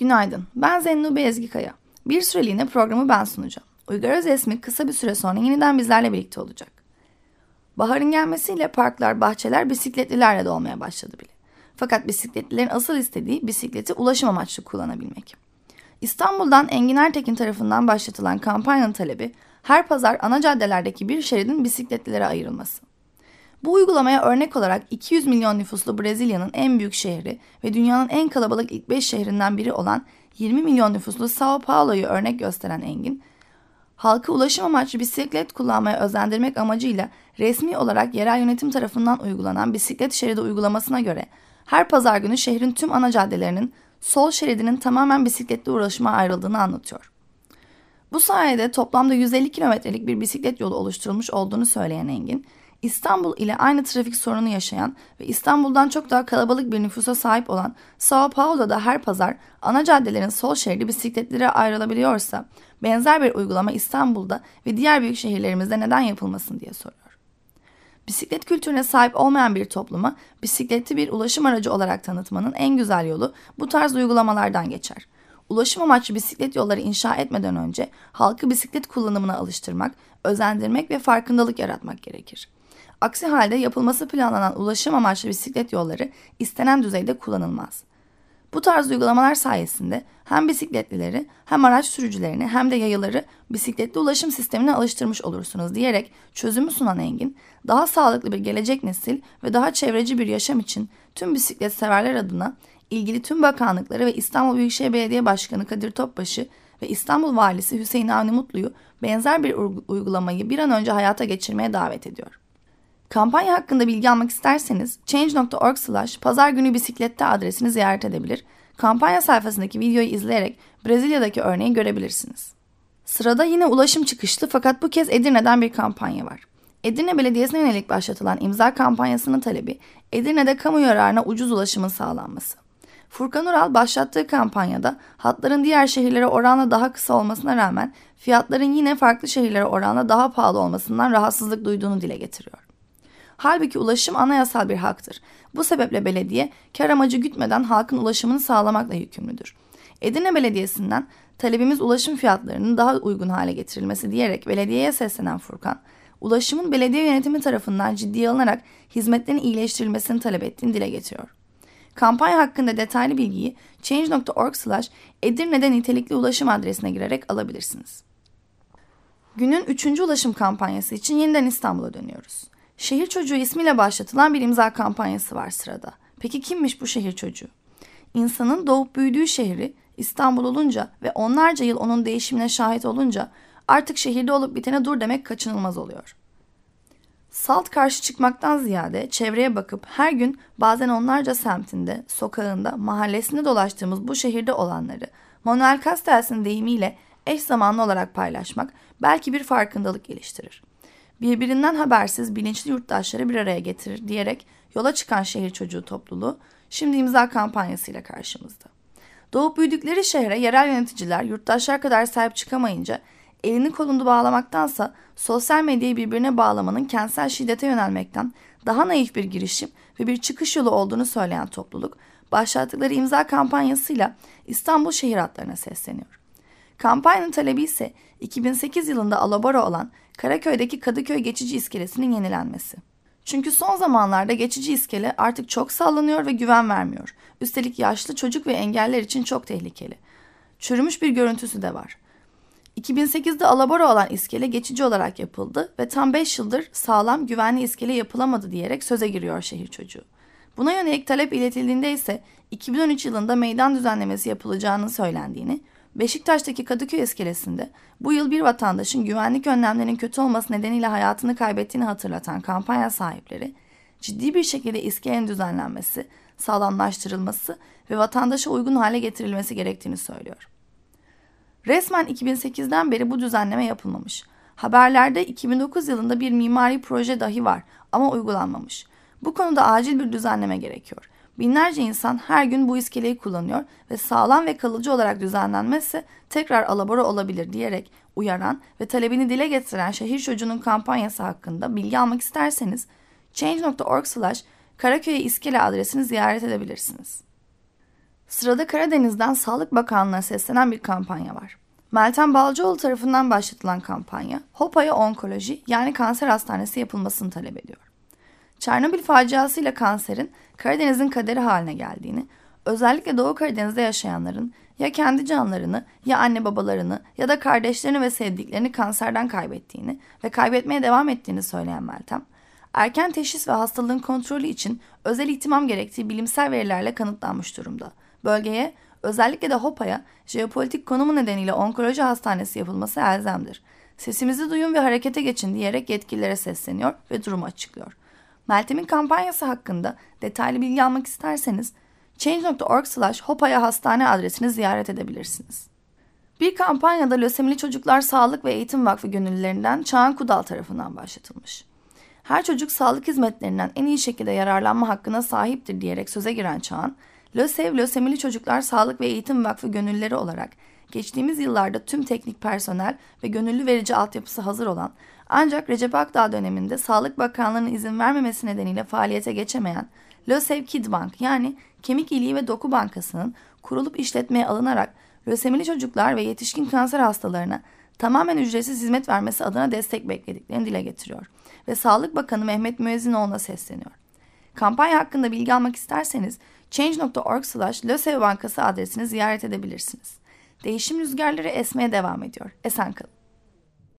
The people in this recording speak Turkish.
Günaydın, ben Zennube Ezgikaya. Bir süreliğine programı ben sunacağım. Uygar Özesmi kısa bir süre sonra yeniden bizlerle birlikte olacak. Baharın gelmesiyle parklar, bahçeler bisikletlilerle dolmaya başladı bile. Fakat bisikletlilerin asıl istediği bisikleti ulaşım amaçlı kullanabilmek. İstanbul'dan Engin Ertekin tarafından başlatılan kampanyanın talebi her pazar ana caddelerdeki bir şeridin bisikletlilere ayrılması. Bu uygulamaya örnek olarak 200 milyon nüfuslu Brezilya'nın en büyük şehri ve dünyanın en kalabalık ilk 5 şehrinden biri olan 20 milyon nüfuslu Sao Paulo'yu örnek gösteren Engin, halkı ulaşım amaçlı bisiklet kullanmaya özendirmek amacıyla resmi olarak yerel yönetim tarafından uygulanan bisiklet şeridi uygulamasına göre her pazar günü şehrin tüm ana caddelerinin sol şeridinin tamamen bisikletli uğraşıma ayrıldığını anlatıyor. Bu sayede toplamda 150 kilometrelik bir bisiklet yolu oluşturulmuş olduğunu söyleyen Engin, İstanbul ile aynı trafik sorunu yaşayan ve İstanbul'dan çok daha kalabalık bir nüfusa sahip olan Sao Paulo'da her pazar ana caddelerin sol şeridi bisikletlere ayrılabiliyorsa benzer bir uygulama İstanbul'da ve diğer büyük şehirlerimizde neden yapılmasın diye soruyor. Bisiklet kültürüne sahip olmayan bir topluma bisikleti bir ulaşım aracı olarak tanıtmanın en güzel yolu bu tarz uygulamalardan geçer. Ulaşım amaçlı bisiklet yolları inşa etmeden önce halkı bisiklet kullanımına alıştırmak, özendirmek ve farkındalık yaratmak gerekir. Aksi halde yapılması planlanan ulaşım amaçlı bisiklet yolları istenen düzeyde kullanılmaz. Bu tarz uygulamalar sayesinde hem bisikletlileri hem araç sürücülerini hem de yayaları bisikletli ulaşım sistemine alıştırmış olursunuz diyerek çözümü sunan Engin, daha sağlıklı bir gelecek nesil ve daha çevreci bir yaşam için tüm bisiklet severler adına ilgili tüm bakanlıkları ve İstanbul Büyükşehir Belediye Başkanı Kadir Topbaşı ve İstanbul Valisi Hüseyin Avni Mutlu'yu benzer bir uygulamayı bir an önce hayata geçirmeye davet ediyor. Kampanya hakkında bilgi almak isterseniz change.org slash pazar günü bisiklette adresini ziyaret edebilir. Kampanya sayfasındaki videoyu izleyerek Brezilya'daki örneği görebilirsiniz. Sırada yine ulaşım çıkışlı fakat bu kez Edirne'den bir kampanya var. Edirne Belediyesi'ne yönelik başlatılan imza kampanyasının talebi Edirne'de kamu yararına ucuz ulaşımın sağlanması. Furkan Ural başlattığı kampanyada hatların diğer şehirlere oranla daha kısa olmasına rağmen fiyatların yine farklı şehirlere oranla daha pahalı olmasından rahatsızlık duyduğunu dile getiriyor. Halbuki ulaşım anayasal bir haktır. Bu sebeple belediye kar amacı gütmeden halkın ulaşımını sağlamakla yükümlüdür. Edirne Belediyesi'nden talebimiz ulaşım fiyatlarının daha uygun hale getirilmesi diyerek belediyeye seslenen Furkan, ulaşımın belediye yönetimi tarafından ciddiye alınarak hizmetlerin iyileştirilmesini talep ettiğini dile getiriyor. Kampanya hakkında detaylı bilgiyi change.org slash Edirne'de nitelikli ulaşım adresine girerek alabilirsiniz. Günün 3. ulaşım kampanyası için yeniden İstanbul'a dönüyoruz. Şehir Çocuğu ismiyle başlatılan bir imza kampanyası var sırada. Peki kimmiş bu şehir çocuğu? İnsanın doğup büyüdüğü şehri İstanbul olunca ve onlarca yıl onun değişimine şahit olunca artık şehirde olup bitene dur demek kaçınılmaz oluyor. Salt karşı çıkmaktan ziyade çevreye bakıp her gün bazen onlarca semtinde, sokağında, mahallesinde dolaştığımız bu şehirde olanları Manuel Castells'in deyimiyle eş zamanlı olarak paylaşmak belki bir farkındalık geliştirir birbirinden habersiz bilinçli yurttaşları bir araya getirir diyerek yola çıkan şehir çocuğu topluluğu şimdi imza kampanyasıyla karşımızda. Doğup büyüdükleri şehre yerel yöneticiler yurttaşlar kadar sahip çıkamayınca elini kolunu bağlamaktansa sosyal medyayı birbirine bağlamanın kentsel şiddete yönelmekten daha naif bir girişim ve bir çıkış yolu olduğunu söyleyen topluluk başlattıkları imza kampanyasıyla İstanbul şehir hatlarına sesleniyor. Kampanyanın talebi ise 2008 yılında alabora olan Karaköy'deki Kadıköy geçici iskelesinin yenilenmesi. Çünkü son zamanlarda geçici iskele artık çok sallanıyor ve güven vermiyor. Üstelik yaşlı çocuk ve engeller için çok tehlikeli. Çürümüş bir görüntüsü de var. 2008'de alabora olan iskele geçici olarak yapıldı ve tam 5 yıldır sağlam güvenli iskele yapılamadı diyerek söze giriyor şehir çocuğu. Buna yönelik talep iletildiğinde ise 2013 yılında meydan düzenlemesi yapılacağını söylendiğini, Beşiktaş'taki Kadıköy iskelesinde bu yıl bir vatandaşın güvenlik önlemlerinin kötü olması nedeniyle hayatını kaybettiğini hatırlatan kampanya sahipleri, ciddi bir şekilde iskelenin düzenlenmesi, sağlamlaştırılması ve vatandaşa uygun hale getirilmesi gerektiğini söylüyor. Resmen 2008'den beri bu düzenleme yapılmamış. Haberlerde 2009 yılında bir mimari proje dahi var ama uygulanmamış. Bu konuda acil bir düzenleme gerekiyor. Binlerce insan her gün bu iskeleyi kullanıyor ve sağlam ve kalıcı olarak düzenlenmezse tekrar alabora olabilir diyerek uyaran ve talebini dile getiren şehir çocuğunun kampanyası hakkında bilgi almak isterseniz change.org slash Karaköy iskele adresini ziyaret edebilirsiniz. Sırada Karadeniz'den Sağlık Bakanlığı'na seslenen bir kampanya var. Meltem Balcıoğlu tarafından başlatılan kampanya, Hopa'ya onkoloji yani kanser hastanesi yapılmasını talep ediyor. Çernobil faciasıyla kanserin Karadeniz'in kaderi haline geldiğini, özellikle Doğu Karadeniz'de yaşayanların ya kendi canlarını ya anne babalarını ya da kardeşlerini ve sevdiklerini kanserden kaybettiğini ve kaybetmeye devam ettiğini söyleyen Meltem, erken teşhis ve hastalığın kontrolü için özel ihtimam gerektiği bilimsel verilerle kanıtlanmış durumda. Bölgeye, özellikle de Hopa'ya jeopolitik konumu nedeniyle onkoloji hastanesi yapılması elzemdir. Sesimizi duyun ve harekete geçin diyerek yetkililere sesleniyor ve durumu açıklıyor. Meltem'in kampanyası hakkında detaylı bilgi almak isterseniz change.org slash hopaya hastane adresini ziyaret edebilirsiniz. Bir kampanyada Lösemili Çocuklar Sağlık ve Eğitim Vakfı gönüllülerinden Çağan Kudal tarafından başlatılmış. Her çocuk sağlık hizmetlerinden en iyi şekilde yararlanma hakkına sahiptir diyerek söze giren Çağan, LÖSEV Lösemili Çocuklar Sağlık ve Eğitim Vakfı gönüllüleri olarak geçtiğimiz yıllarda tüm teknik personel ve gönüllü verici altyapısı hazır olan ancak Recep Akdağ döneminde Sağlık Bakanlığı'nın izin vermemesi nedeniyle faaliyete geçemeyen LÖSEV Kid Bank yani Kemik İliği ve Doku Bankası'nın kurulup işletmeye alınarak lösemili çocuklar ve yetişkin kanser hastalarına tamamen ücretsiz hizmet vermesi adına destek beklediklerini dile getiriyor ve Sağlık Bakanı Mehmet Müezzinoğlu'na sesleniyor. Kampanya hakkında bilgi almak isterseniz change.org slash Bankası adresini ziyaret edebilirsiniz. Değişim rüzgarları esmeye devam ediyor. Esen kalın.